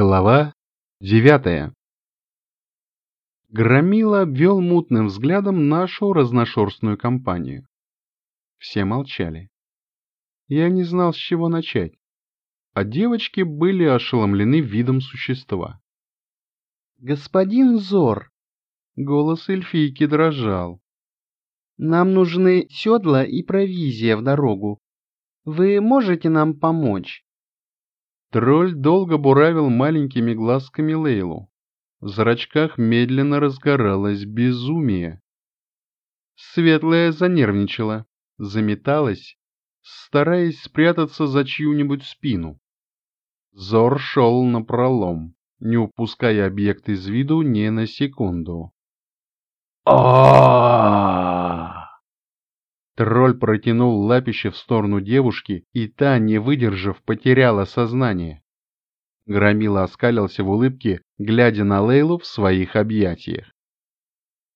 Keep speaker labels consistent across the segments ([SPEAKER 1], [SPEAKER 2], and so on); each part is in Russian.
[SPEAKER 1] Глава девятая Громила обвел мутным взглядом нашу разношерстную компанию. Все молчали. Я не знал, с чего начать, а девочки были ошеломлены видом существа.
[SPEAKER 2] «Господин Зор!»
[SPEAKER 1] Голос эльфийки дрожал.
[SPEAKER 2] «Нам нужны седла и провизия в дорогу. Вы можете нам помочь?»
[SPEAKER 1] Тролль долго буравил маленькими глазками Лейлу. В зрачках медленно разгоралось безумие. Светлая занервничала, заметалась, стараясь спрятаться за чью-нибудь спину. Зор шел напролом, не упуская объект из виду ни на секунду. а Тролль протянул лапище в сторону девушки, и та, не выдержав, потеряла сознание. Громила оскалился в улыбке, глядя на Лейлу в своих объятиях.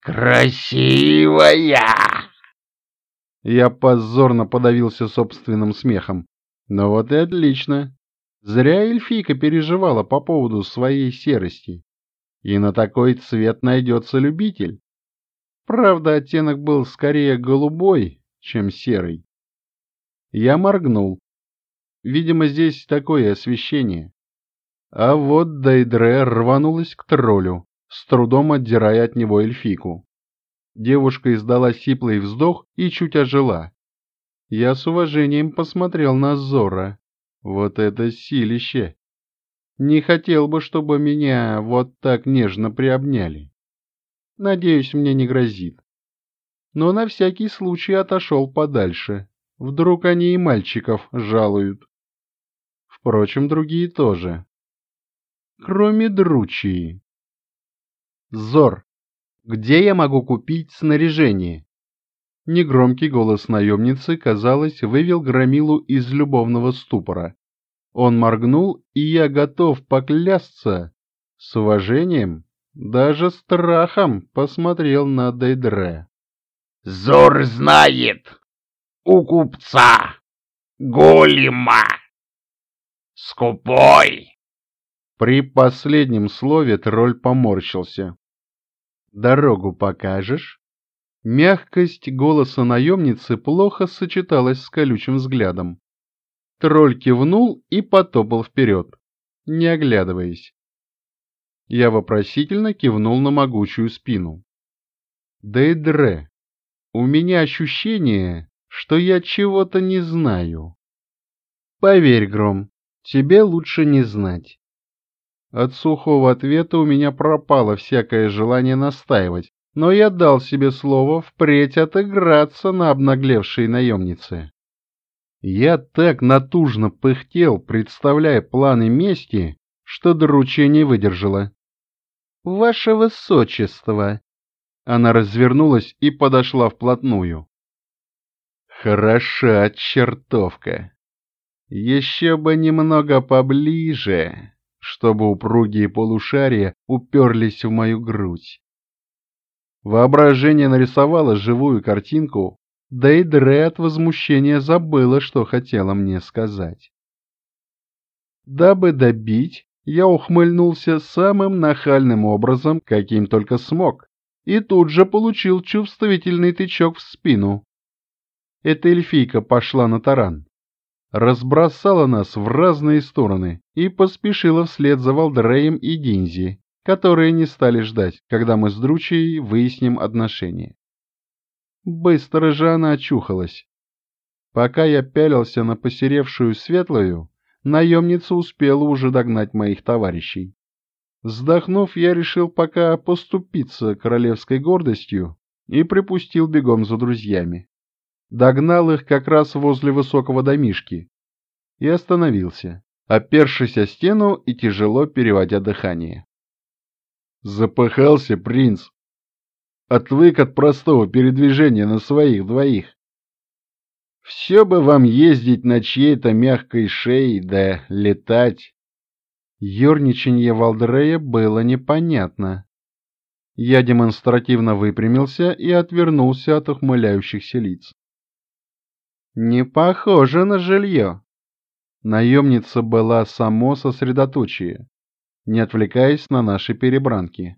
[SPEAKER 3] «Красивая!»
[SPEAKER 1] Я позорно подавился собственным смехом. Но вот и отлично. Зря эльфийка переживала по поводу своей серости. И на такой цвет найдется любитель. Правда, оттенок был скорее голубой, чем серый. Я моргнул. Видимо, здесь такое освещение. А вот Дейдре рванулась к троллю, с трудом отдирая от него эльфику. Девушка издала сиплый вздох и чуть ожила. Я с уважением посмотрел на Зора. Вот это силище! Не хотел бы, чтобы меня вот так нежно приобняли. Надеюсь, мне не грозит но на всякий случай отошел подальше. Вдруг они и мальчиков жалуют. Впрочем, другие тоже. Кроме Дручии. Зор, где я могу купить снаряжение? Негромкий голос наемницы, казалось, вывел Громилу из любовного ступора. Он моргнул, и я готов поклясться. С уважением, даже страхом посмотрел на Дейдре.
[SPEAKER 3] Зор знает у купца голема. Скупой.
[SPEAKER 1] При последнем слове тролль поморщился. «Дорогу покажешь?» Мягкость голоса наемницы плохо сочеталась с колючим взглядом. Тролль кивнул и потопал вперед, не оглядываясь. Я вопросительно кивнул на могучую спину. Дейдре, у меня ощущение, что я чего-то не знаю. Поверь, Гром, тебе лучше не знать. От сухого ответа у меня пропало всякое желание настаивать, но я дал себе слово впредь отыграться на обнаглевшей наемнице. Я так натужно пыхтел, представляя планы мести, что дручья не выдержала. «Ваше Высочество, она развернулась и подошла вплотную. Хороша чертовка. Еще бы немного поближе, чтобы упругие полушария уперлись в мою грудь. Воображение нарисовало живую картинку, да и Дре от возмущения забыла, что хотела мне сказать. Дабы добить, я ухмыльнулся самым нахальным образом, каким только смог, и тут же получил чувствительный тычок в спину. Эта эльфийка пошла на таран, разбросала нас в разные стороны и поспешила вслед за Валдреем и Динзи, которые не стали ждать, когда мы с Дручей выясним отношения. Быстро же она очухалась. Пока я пялился на посеревшую светлую, наемница успела уже догнать моих товарищей. Вздохнув, я решил пока поступиться королевской гордостью и припустил бегом за друзьями. Догнал их как раз возле высокого домишки и остановился, опершись о стену и тяжело переводя дыхание. Запыхался принц. Отвык от простого передвижения на своих двоих. Все бы вам ездить на чьей-то мягкой шее, да летать. Ёрничанье Валдрея было непонятно. Я демонстративно выпрямился и отвернулся от ухмыляющихся лиц. «Не похоже на жилье». Наемница была само сосредоточие. не отвлекаясь на наши перебранки.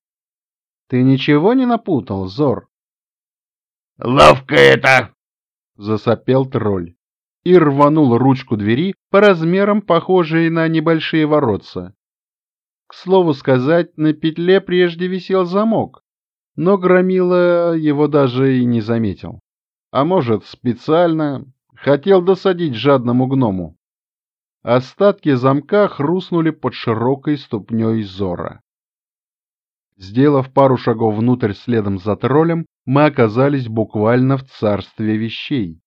[SPEAKER 1] «Ты ничего не напутал, Зор?»
[SPEAKER 3] «Ловко это!»
[SPEAKER 1] — засопел тролль и рванул ручку двери по размерам, похожей на небольшие воротца. К слову сказать, на петле прежде висел замок, но Громила его даже и не заметил. А может, специально хотел досадить жадному гному. Остатки замка хрустнули под широкой ступней Зора. Сделав пару шагов внутрь следом за троллем, мы оказались буквально в царстве вещей.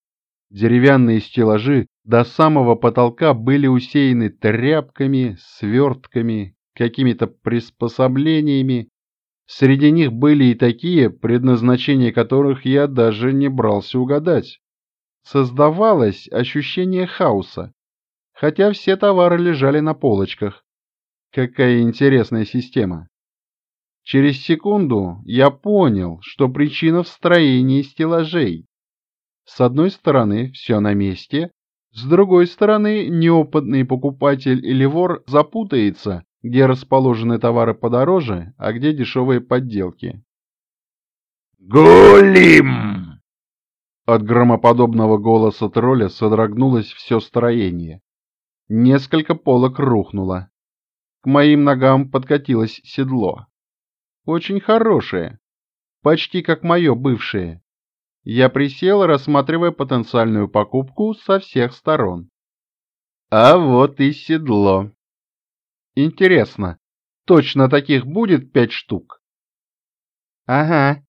[SPEAKER 1] Деревянные стеллажи до самого потолка были усеяны тряпками, свертками, какими-то приспособлениями. Среди них были и такие, предназначение которых я даже не брался угадать. Создавалось ощущение хаоса, хотя все товары лежали на полочках. Какая интересная система. Через секунду я понял, что причина в строении стеллажей. С одной стороны, все на месте, с другой стороны, неопытный покупатель или вор запутается, где расположены товары подороже, а где дешевые подделки.
[SPEAKER 3] «Голим!»
[SPEAKER 1] От громоподобного голоса тролля содрогнулось все строение. Несколько полок рухнуло. К моим ногам подкатилось седло. Очень хорошее. Почти как мое бывшее. Я присел, рассматривая потенциальную покупку со всех сторон. А вот и седло. Интересно, точно таких будет пять штук?
[SPEAKER 2] Ага.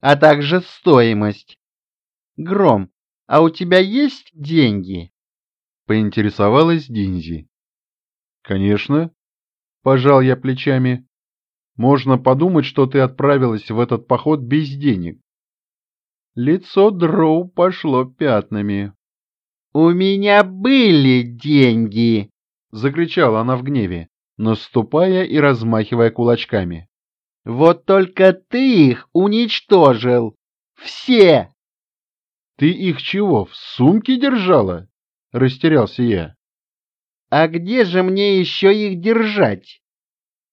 [SPEAKER 2] А также стоимость. Гром, а у тебя есть деньги?
[SPEAKER 1] Поинтересовалась Динзи. Конечно. Пожал я плечами. Можно подумать, что ты отправилась в этот поход без денег. Лицо Дроу пошло пятнами.
[SPEAKER 2] «У меня были деньги!»
[SPEAKER 1] — закричала она в гневе, наступая и размахивая кулачками.
[SPEAKER 2] «Вот только ты их уничтожил! Все!»
[SPEAKER 1] «Ты их чего, в сумке держала?» — растерялся я.
[SPEAKER 2] «А где же мне еще их держать?»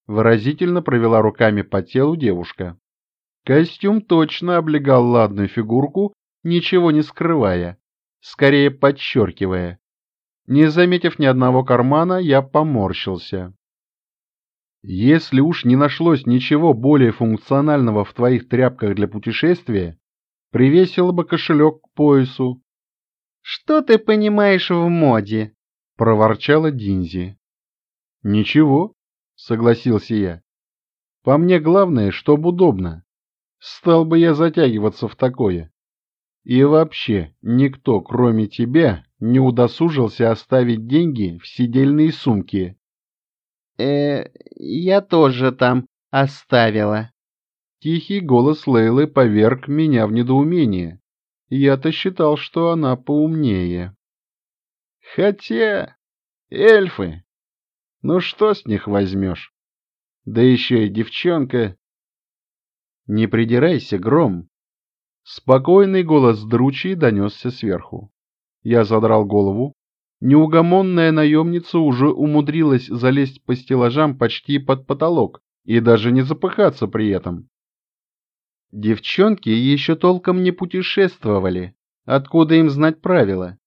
[SPEAKER 1] Выразительно провела руками по телу девушка. Костюм точно облегал ладную фигурку, ничего не скрывая, скорее подчеркивая. Не заметив ни одного кармана, я поморщился. Если уж не нашлось ничего более функционального в твоих тряпках для путешествия, привесила бы кошелек к поясу.
[SPEAKER 2] — Что ты понимаешь в моде?
[SPEAKER 1] — проворчала Динзи. — Ничего, — согласился я. «По мне главное, чтоб удобно. Стал бы я затягиваться в такое. И вообще, никто, кроме тебя, не удосужился оставить деньги в сидельные сумки».
[SPEAKER 2] «Э, я тоже там оставила».
[SPEAKER 1] Тихий голос Лейлы поверг меня в недоумение. Я-то считал, что она поумнее. Хотя... эльфы, ну что с них возьмешь? Да еще и девчонка. Не придирайся, Гром. Спокойный голос Дручи донесся сверху. Я задрал голову. Неугомонная наемница уже умудрилась залезть по стеллажам почти под потолок и даже не запыхаться при этом. Девчонки еще толком не путешествовали. Откуда им знать правила?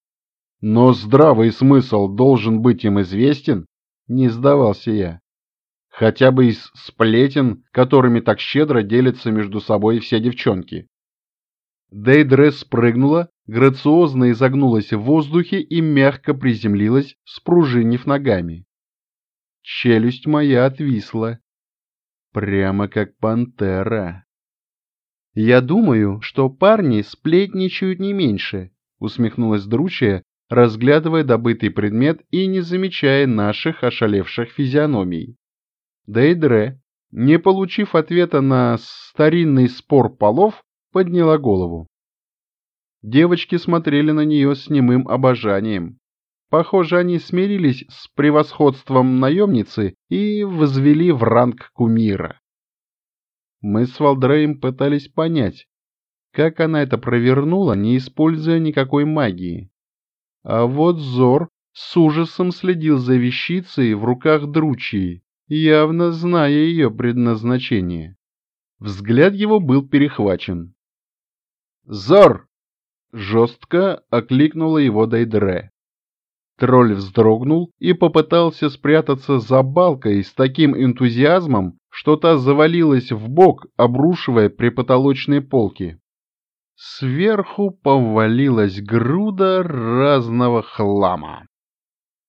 [SPEAKER 1] Но здравый смысл должен быть им известен. Не сдавался я. Хотя бы из сплетен, которыми так щедро делятся между собой все девчонки. Дейдре спрыгнула, грациозно изогнулась в воздухе и мягко приземлилась, спружинив ногами. Челюсть моя отвисла. Прямо как пантера. «Я думаю, что парни сплетничают не меньше», — усмехнулась Дручья, разглядывая добытый предмет и не замечая наших ошалевших физиономий. Дейдре, не получив ответа на старинный спор полов, подняла голову. Девочки смотрели на нее с немым обожанием. Похоже, они смирились с превосходством наемницы и возвели в ранг кумира. Мы с Валдреем пытались понять, как она это провернула, не используя никакой магии. А вот Зор с ужасом следил за вещицей в руках Дручии явно зная ее предназначение. Взгляд его был перехвачен. «Зор!» — жестко окликнула его Дейдре. Тролль вздрогнул и попытался спрятаться за балкой с таким энтузиазмом, что та завалилась в бок, обрушивая припотолочные полки. Сверху повалилась груда разного хлама.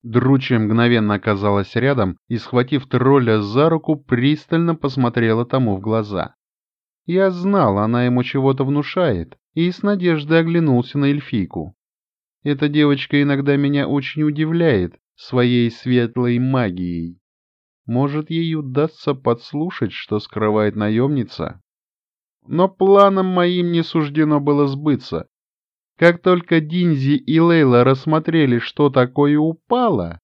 [SPEAKER 1] Дручья мгновенно оказалась рядом и, схватив тролля за руку, пристально посмотрела тому в глаза. Я знал, она ему чего-то внушает, и с надеждой оглянулся на эльфийку. Эта девочка иногда меня очень удивляет своей светлой магией. Может, ей удастся подслушать, что скрывает наемница? Но планам моим не суждено было сбыться. Как только Динзи и Лейла рассмотрели, что такое упало,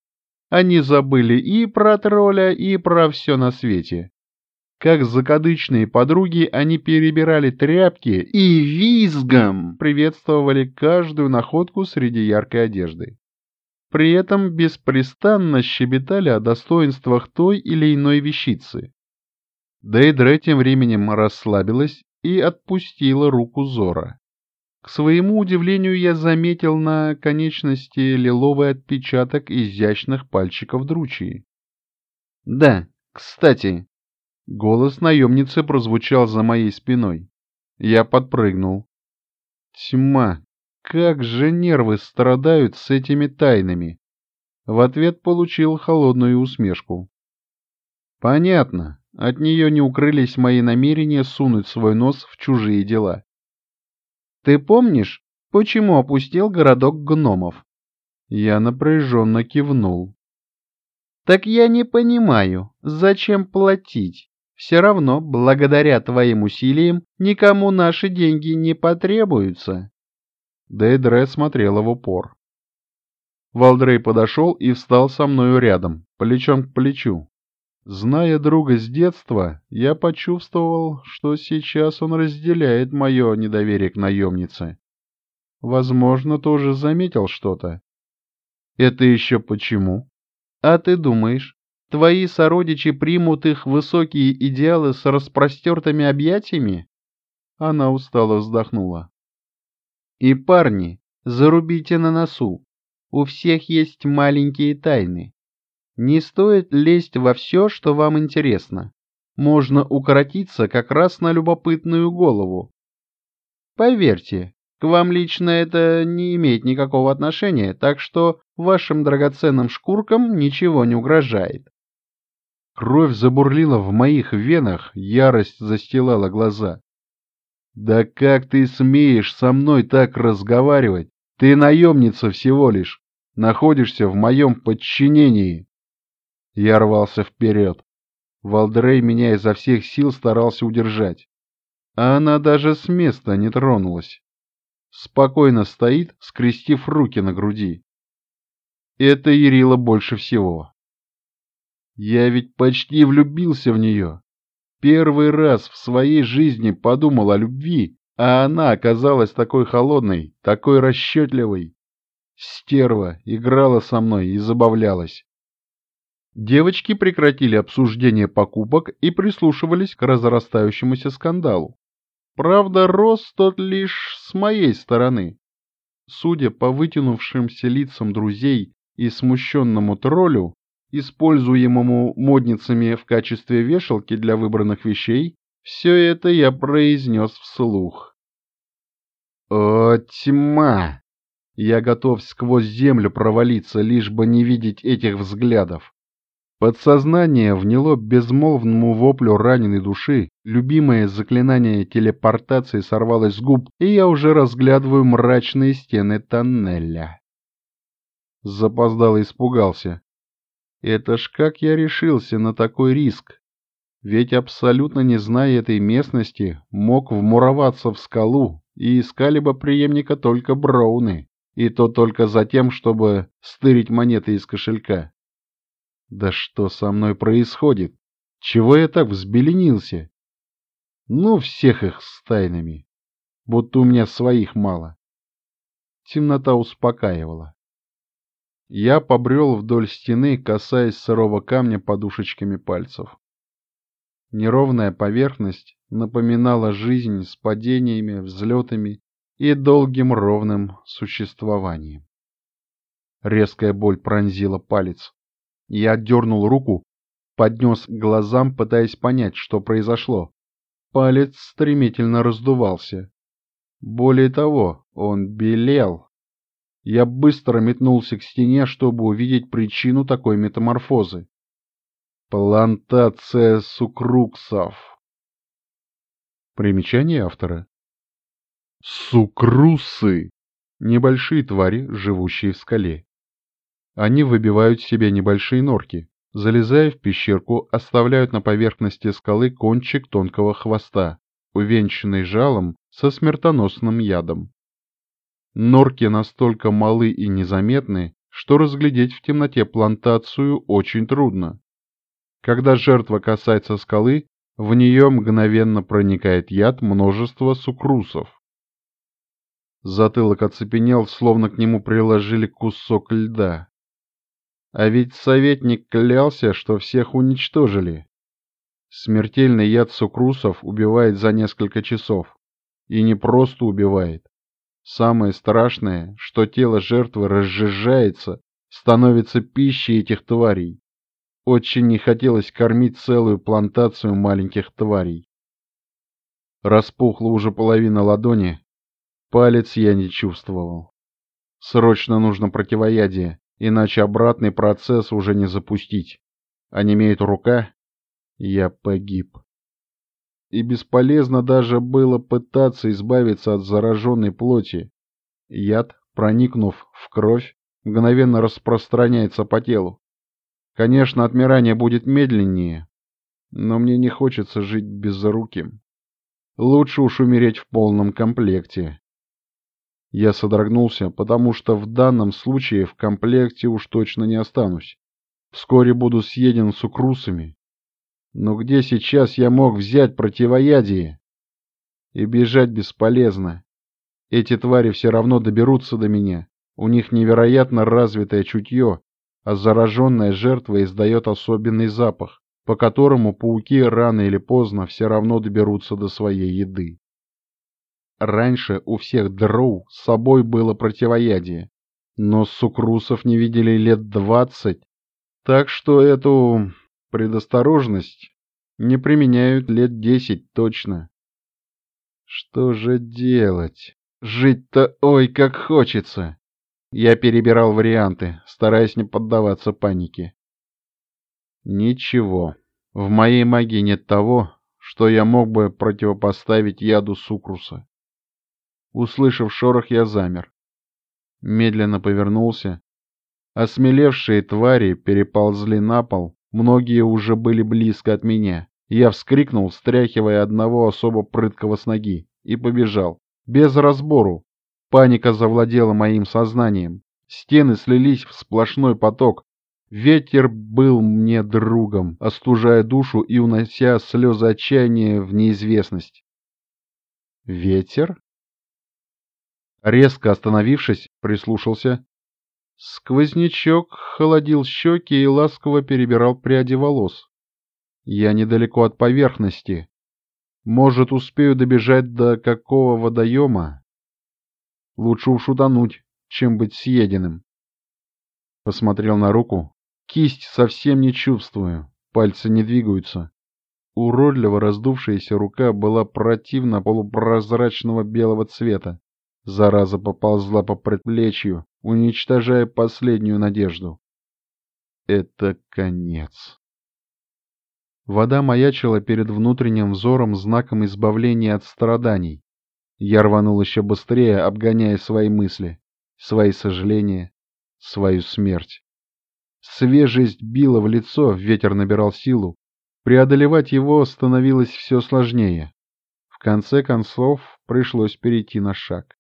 [SPEAKER 1] они забыли и про тролля, и про все на свете. Как закадычные подруги, они перебирали тряпки и визгом приветствовали каждую находку среди яркой одежды. При этом беспрестанно щебетали о достоинствах той или иной вещицы. Дейдре тем временем расслабилась и отпустила руку Зора. К своему удивлению я заметил на конечности лиловый отпечаток изящных пальчиков дручии. «Да, кстати, Голос наемницы прозвучал за моей спиной. Я подпрыгнул. Тьма, как же нервы страдают с этими тайнами. В ответ получил холодную усмешку. Понятно, от нее не укрылись мои намерения сунуть свой нос в чужие дела. Ты помнишь, почему опустил городок гномов? Я напряженно кивнул. Так я не понимаю, зачем платить? Все равно, благодаря твоим усилиям, никому наши деньги не потребуются. Дейдре смотрела в упор. Валдрей подошел и встал со мною рядом, плечом к плечу. Зная друга с детства, я почувствовал, что сейчас он разделяет мое недоверие к наемнице. Возможно, тоже заметил что-то. Это еще почему? А ты думаешь, Твои сородичи примут их высокие идеалы с распростертыми объятиями?» Она устало вздохнула. «И, парни, зарубите на носу. У всех есть маленькие тайны. Не стоит лезть во все, что вам интересно. Можно укоротиться как раз на любопытную голову. Поверьте, к вам лично это не имеет никакого отношения, так что вашим драгоценным шкуркам ничего не угрожает. Кровь забурлила в моих венах, ярость застилала глаза. «Да как ты смеешь со мной так разговаривать? Ты наемница всего лишь, находишься в моем подчинении!» Я рвался вперед. Валдрей меня изо всех сил старался удержать. А она даже с места не тронулась. Спокойно стоит, скрестив руки на груди. Это ярило больше всего. Я ведь почти влюбился в нее. Первый раз в своей жизни подумал о любви, а она оказалась такой холодной, такой расчетливой. Стерва играла со мной и забавлялась. Девочки прекратили обсуждение покупок и прислушивались к разрастающемуся скандалу. Правда, рос тот лишь с моей стороны. Судя по вытянувшимся лицам друзей и смущенному троллю, используемому модницами в качестве вешалки для выбранных вещей, все это я произнес вслух. «О, тьма! Я готов сквозь землю провалиться, лишь бы не видеть этих взглядов. Подсознание вняло безмолвному воплю раненой души, любимое заклинание телепортации сорвалось с губ, и я уже разглядываю мрачные стены тоннеля. Запоздало испугался. Это ж как я решился на такой риск? Ведь абсолютно не зная этой местности, мог вмуроваться в скалу, и искали бы преемника только Броуны, и то только за тем, чтобы стырить монеты из кошелька. Да что со мной происходит? Чего я так взбеленился? Ну, всех их с тайнами. Будто у меня своих мало. Темнота успокаивала. Я побрел вдоль стены, касаясь сырого камня подушечками пальцев. Неровная поверхность напоминала жизнь с падениями, взлетами и долгим ровным существованием. Резкая боль пронзила палец. Я отдернул руку, поднес к глазам, пытаясь понять, что произошло. Палец стремительно раздувался. Более того, он белел. Я быстро метнулся к стене, чтобы увидеть причину такой метаморфозы. Плантация сукруксов. Примечание автора. Сукрусы – небольшие твари, живущие в скале. Они выбивают себе небольшие норки, залезая в пещерку, оставляют на поверхности скалы кончик тонкого хвоста, увенчанный жалом со смертоносным ядом. Норки настолько малы и незаметны, что разглядеть в темноте плантацию очень трудно. Когда жертва касается скалы, в нее мгновенно проникает яд множества сукрусов. Затылок оцепенел, словно к нему приложили кусок льда. А ведь советник клялся, что всех уничтожили. Смертельный яд сукрусов убивает за несколько часов. И не просто убивает. Самое страшное, что тело жертвы разжижается, становится пищей этих тварей. Очень не хотелось кормить целую плантацию маленьких тварей. Распухла уже половина ладони, палец я не чувствовал. Срочно нужно противоядие, иначе обратный процесс уже не запустить. А не имеет рука, я погиб. И бесполезно даже было пытаться избавиться от зараженной плоти. Яд, проникнув в кровь, мгновенно распространяется по телу. Конечно, отмирание будет медленнее, но мне не хочется жить безруким. Лучше уж умереть в полном комплекте. Я содрогнулся, потому что в данном случае в комплекте уж точно не останусь. Вскоре буду съеден сукрусами. Но где сейчас я мог взять противоядие? И бежать бесполезно. Эти твари все равно доберутся до меня. У них невероятно развитое чутье, а зараженная жертва издает особенный запах, по которому пауки рано или поздно все равно доберутся до своей еды. Раньше у всех дроу с собой было противоядие, но сукрусов не видели лет двадцать, так что эту предосторожность не применяют лет десять точно. Что же делать? Жить-то ой как хочется. Я перебирал варианты, стараясь не поддаваться панике. Ничего. В моей магии нет того, что я мог бы противопоставить яду сукруса. Услышав шорох, я замер. Медленно повернулся. Осмелевшие твари переползли на пол, многие уже были близко от меня. Я вскрикнул, стряхивая одного особо прыткого с ноги, и побежал. Без разбору. Паника завладела моим сознанием. Стены слились в сплошной поток. Ветер был мне другом, остужая душу и унося слезы отчаяния в неизвестность. Ветер? Резко остановившись, прислушался. Сквознячок холодил щеки и ласково перебирал пряди волос. Я недалеко от поверхности. Может, успею добежать до какого водоема? Лучше уж утонуть, чем быть съеденным. Посмотрел на руку. Кисть совсем не чувствую, пальцы не двигаются. Уродливо раздувшаяся рука была противно полупрозрачного белого цвета. Зараза поползла по предплечью, уничтожая последнюю надежду. Это конец. Вода маячила перед внутренним взором знаком избавления от страданий. Я рванул еще быстрее, обгоняя свои мысли, свои сожаления, свою смерть. Свежесть била в лицо, ветер набирал силу. Преодолевать его становилось все сложнее. В конце концов, пришлось перейти на шаг.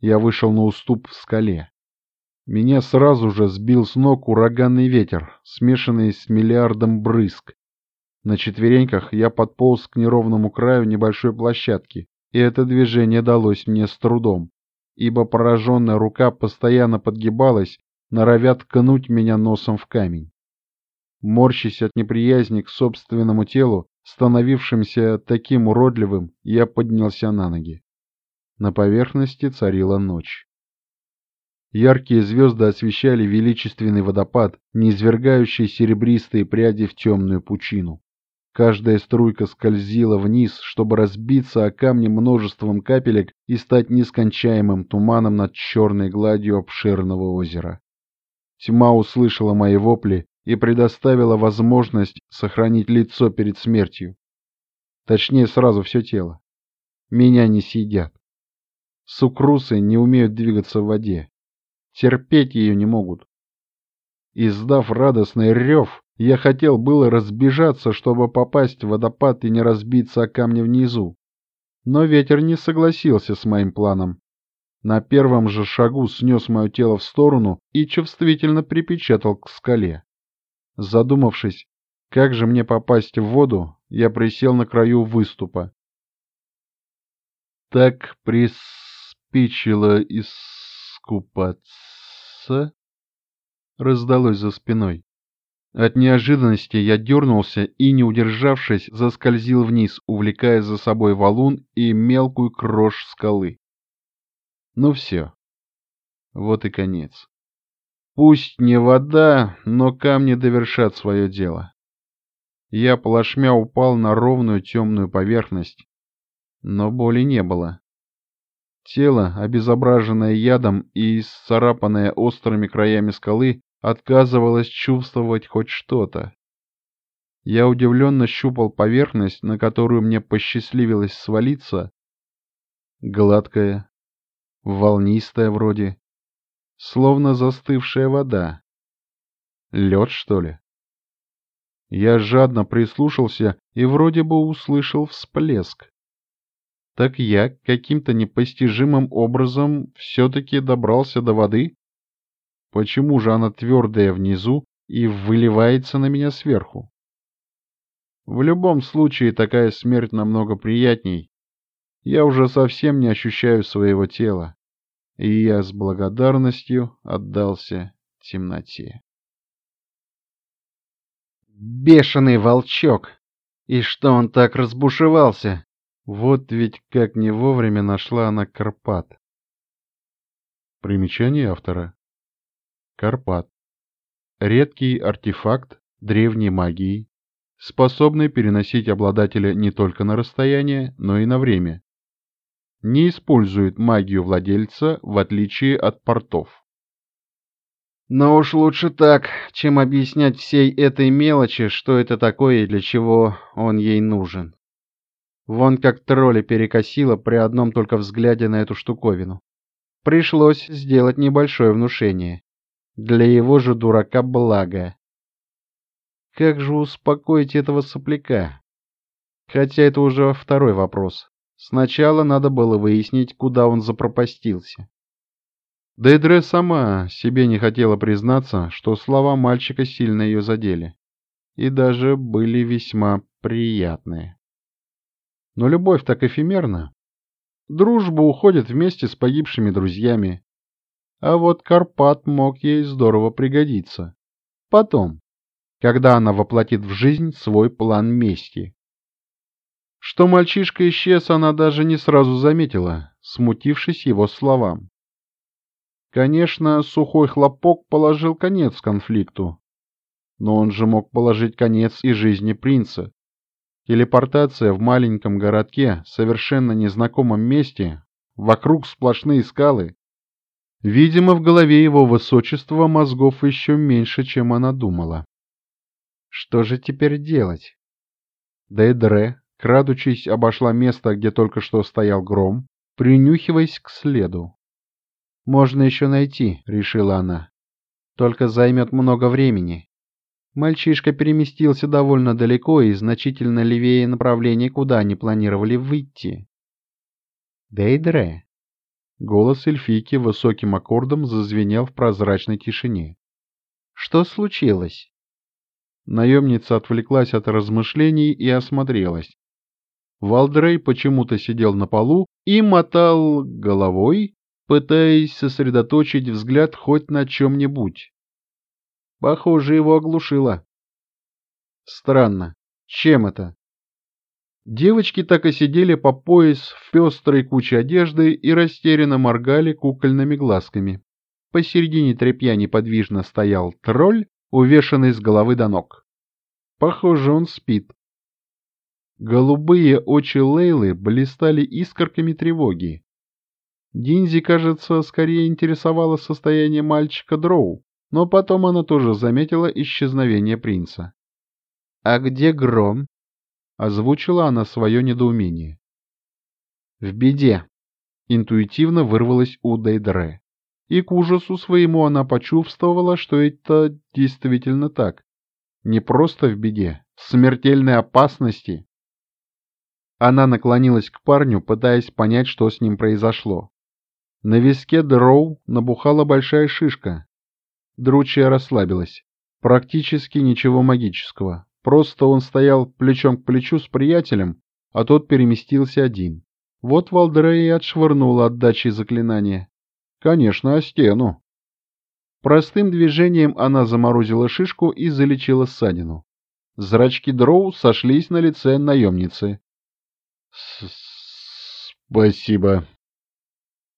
[SPEAKER 1] Я вышел на уступ в скале. Меня сразу же сбил с ног ураганный ветер, смешанный с миллиардом брызг. На четвереньках я подполз к неровному краю небольшой площадки, и это движение далось мне с трудом, ибо пораженная рука постоянно подгибалась, норовят ткнуть меня носом в камень. Морщась от неприязни к собственному телу, становившимся таким уродливым, я поднялся на ноги. На поверхности царила ночь. Яркие звезды освещали величественный водопад, низвергающий серебристые пряди в темную пучину. Каждая струйка скользила вниз, чтобы разбиться о камни множеством капелек и стать нескончаемым туманом над черной гладью обширного озера. Тьма услышала мои вопли и предоставила возможность сохранить лицо перед смертью. Точнее, сразу все тело. Меня не съедят. Сукрусы не умеют двигаться в воде. Терпеть ее не могут. Издав радостный рев, я хотел было разбежаться, чтобы попасть в водопад и не разбиться о камни внизу. Но ветер не согласился с моим планом. На первом же шагу снес мое тело в сторону и чувствительно припечатал к скале. Задумавшись, как же мне попасть в воду, я присел на краю выступа. Так приспичило искупаться, раздалось за спиной. От неожиданности я дернулся и, не удержавшись, заскользил вниз, увлекая за собой валун и мелкую крошь скалы. Ну все. Вот и конец. Пусть не вода, но камни довершат свое дело. Я плашмя упал на ровную темную поверхность, но боли не было. Тело, обезображенное ядом и исцарапанное острыми краями скалы, отказывалось чувствовать хоть что-то. Я удивленно щупал поверхность, на которую мне посчастливилось свалиться. Гладкая, волнистая вроде, словно застывшая вода. Лед, что ли? Я жадно прислушался и вроде бы услышал всплеск. Так я каким-то непостижимым образом все-таки добрался до воды? Почему же она твердая внизу и выливается на меня сверху? В любом случае такая смерть намного приятней. Я уже совсем не ощущаю своего тела, и я с благодарностью отдался темноте.
[SPEAKER 2] Бешеный волчок! И что он так разбушевался?
[SPEAKER 1] Вот ведь как не вовремя нашла она Карпат. Примечание автора. Карпат. Редкий артефакт древней магии, способный переносить обладателя не только на расстояние, но и на время. Не использует магию владельца, в отличие от портов.
[SPEAKER 2] Но уж лучше так, чем объяснять всей этой мелочи, что это такое и для чего он ей нужен. Вон как тролли перекосило при одном только взгляде на эту штуковину. Пришлось сделать небольшое внушение. Для его же дурака благо. Как же успокоить этого сопляка? Хотя это уже второй вопрос. Сначала надо было выяснить, куда он запропастился.
[SPEAKER 1] Дейдре сама себе не хотела признаться, что слова мальчика сильно ее задели. И даже были весьма приятные. Но любовь так эфемерна. Дружба уходит вместе с погибшими друзьями. А вот Карпат мог ей здорово пригодиться. Потом, когда она воплотит в жизнь свой план мести. Что мальчишка исчез, она даже не сразу заметила, смутившись его словам. Конечно, сухой хлопок положил конец конфликту, но он же мог положить конец и жизни принца. Телепортация в маленьком городке, совершенно незнакомом месте, вокруг сплошные скалы. Видимо, в голове его высочества мозгов еще меньше, чем она думала. Что же теперь делать? Дейдре, крадучись, обошла место, где только что стоял гром, принюхиваясь к следу. «Можно еще найти», — решила она. «Только займет много времени». Мальчишка переместился довольно далеко и значительно левее направления, куда они планировали выйти. «Дейдре!» Голос эльфийки высоким аккордом зазвенел в прозрачной тишине. «Что случилось?» Наемница отвлеклась от размышлений и осмотрелась. Валдрей почему-то сидел на полу и мотал головой, пытаясь сосредоточить взгляд хоть на чем-нибудь. Похоже, его оглушило. Странно. Чем это? Девочки так и сидели по пояс в пестрой куче одежды и растерянно моргали кукольными глазками. Посередине тряпья неподвижно стоял тролль, увешанный с головы до ног. Похоже, он спит. Голубые очи Лейлы блистали искорками тревоги. Динзи, кажется, скорее интересовало состояние мальчика Дроу, но потом она тоже заметила исчезновение принца. «А где Гром?» — озвучила она свое недоумение. «В беде», — интуитивно вырвалось у Дейдре. И к ужасу своему она почувствовала, что это действительно так. Не просто в беде, в смертельной опасности. Она наклонилась к парню, пытаясь понять, что с ним произошло. На виске Дроу набухала большая шишка. Дручья расслабилась. Практически ничего магического. Просто он стоял плечом к плечу с приятелем, а тот переместился один. Вот Валдрей и отшвырнула отдачи заклинания. Конечно, о стену. Простым движением она заморозила шишку и залечила ссадину. Зрачки Дроу сошлись на лице наемницы. «Спасибо».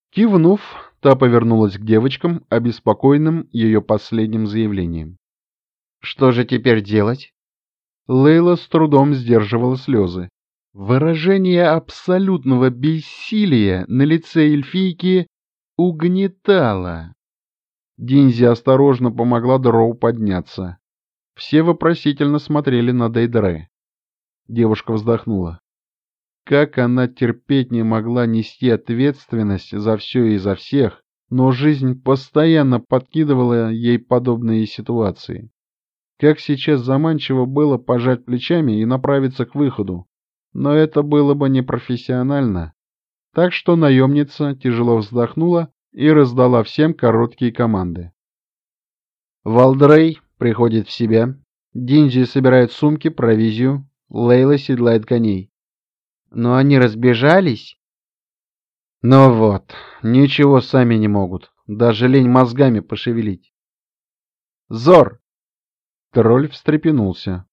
[SPEAKER 1] Кивнув, та повернулась к девочкам, обеспокоенным ее последним заявлением. «Что же теперь делать?» Лейла с трудом сдерживала слезы. Выражение абсолютного бессилия на лице эльфийки угнетало. Динзи осторожно помогла Дроу подняться. Все вопросительно смотрели на Дейдре. Девушка вздохнула. Как она терпеть не могла нести ответственность за все и за всех, но жизнь постоянно подкидывала ей подобные ситуации. Как сейчас заманчиво было пожать плечами и направиться к выходу, но это было бы непрофессионально. Так что наемница тяжело вздохнула и раздала всем короткие команды. Валдрей приходит в себя, Динзи собирает сумки, провизию, Лейла седлает коней но они разбежались. Ну вот, ничего сами не могут, даже лень мозгами пошевелить. Зор! Тролль встрепенулся.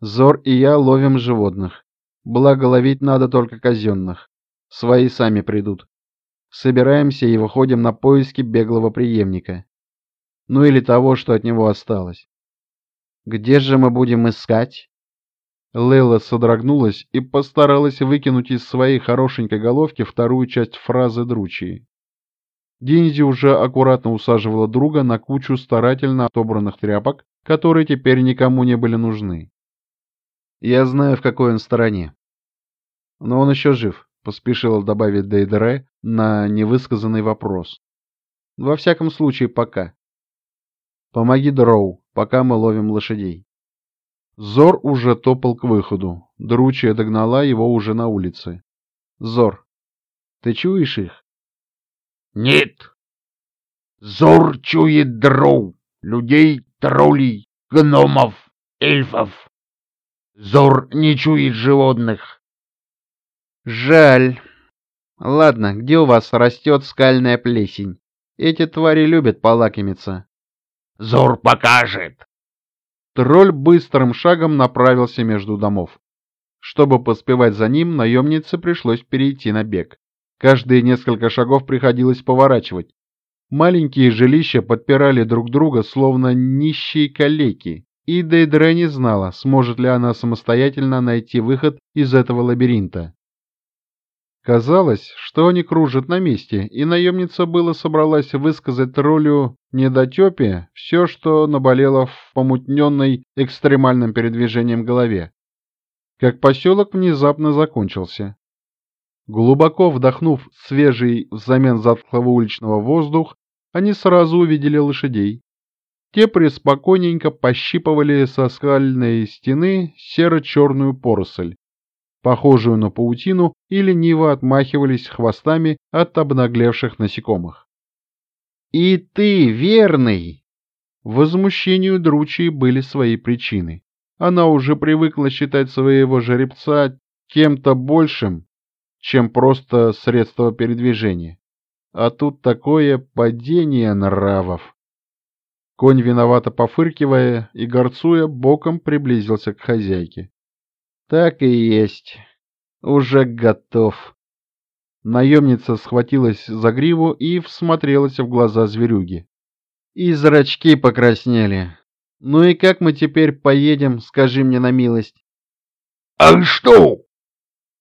[SPEAKER 1] Зор и я ловим животных. Благо ловить надо только казенных. Свои сами придут. Собираемся и выходим на поиски беглого преемника. Ну или того, что от него осталось. Где же мы будем искать? Лейла содрогнулась и постаралась выкинуть из своей хорошенькой головки вторую часть фразы Дручии. Динзи уже аккуратно усаживала друга на кучу старательно отобранных тряпок, которые теперь никому не были нужны. «Я знаю, в какой он стороне». «Но он еще жив», — поспешила добавить Дейдере на невысказанный вопрос. «Во всяком случае, пока. Помоги Дроу, пока мы ловим лошадей». Зор уже топал к выходу. Дручья догнала его уже на улице. «Зор, ты чуешь их?»
[SPEAKER 3] «Нет. Зор чует дров, людей, троллей, гномов, эльфов. Зор не чует животных».
[SPEAKER 2] «Жаль. Ладно, где у вас растет скальная плесень? Эти твари любят полакомиться».
[SPEAKER 3] «Зор покажет».
[SPEAKER 1] Тролль быстрым шагом направился между домов. Чтобы поспевать за ним, наемнице пришлось перейти на бег. Каждые несколько шагов приходилось поворачивать. Маленькие жилища подпирали друг друга, словно нищие калеки, и Дейдре не знала, сможет ли она самостоятельно найти выход из этого лабиринта. Казалось, что они кружат на месте, и наемница было собралась высказать ролю недотепе все, что наболело в помутненной экстремальным передвижением голове. Как поселок внезапно закончился. Глубоко вдохнув свежий взамен затхлого уличного воздух, они сразу увидели лошадей. Те преспокойненько пощипывали со скальной стены серо-черную поросль, похожую на паутину, и лениво отмахивались хвостами от обнаглевших насекомых. «И ты, верный!» Возмущению Дручии были свои причины. Она уже привыкла считать своего жеребца кем-то большим, чем просто средство передвижения. а тут такое падение нравов. Конь, виновато пофыркивая и горцуя, боком приблизился к хозяйке.
[SPEAKER 2] Так и есть. Уже готов.
[SPEAKER 1] Наемница схватилась за гриву и всмотрелась в глаза зверюги.
[SPEAKER 2] И зрачки покраснели. Ну и как мы теперь поедем, скажи мне на милость?
[SPEAKER 3] А что?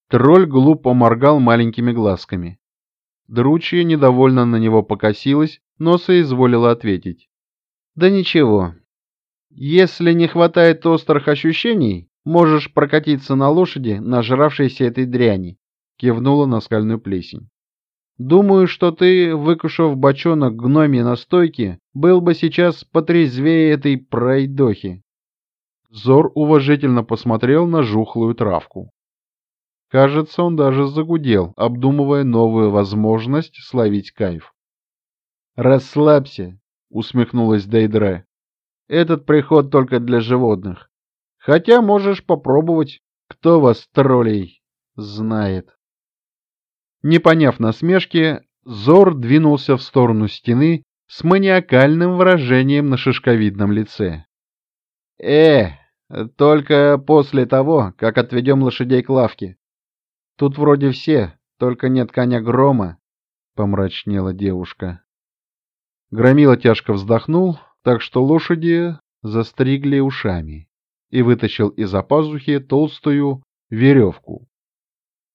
[SPEAKER 1] Тролль глупо моргал маленькими глазками. Дручья недовольно на него покосилась, но соизволила ответить.
[SPEAKER 2] Да ничего. Если не хватает острых ощущений, можешь прокатиться на лошади, нажравшейся этой дряни, кивнула на скальную плесень. Думаю, что ты, выкушав бочонок гномьей настойки, был бы сейчас потрезвее этой пройдохи.
[SPEAKER 1] Зор уважительно посмотрел на жухлую травку. Кажется, он даже загудел, обдумывая новую возможность словить кайф.
[SPEAKER 2] «Расслабься», — усмехнулась Дейдре. «Этот приход только для животных. Хотя можешь попробовать. Кто вас, троллей, знает».
[SPEAKER 1] Не поняв насмешки, Зор двинулся в сторону стены с маниакальным выражением на шишковидном лице.
[SPEAKER 2] «Э, только после того, как отведем лошадей к лавке. Тут вроде все, только нет коня Грома», — помрачнела девушка.
[SPEAKER 1] Громила тяжко вздохнул, так что лошади застригли ушами и вытащил из-за пазухи толстую веревку,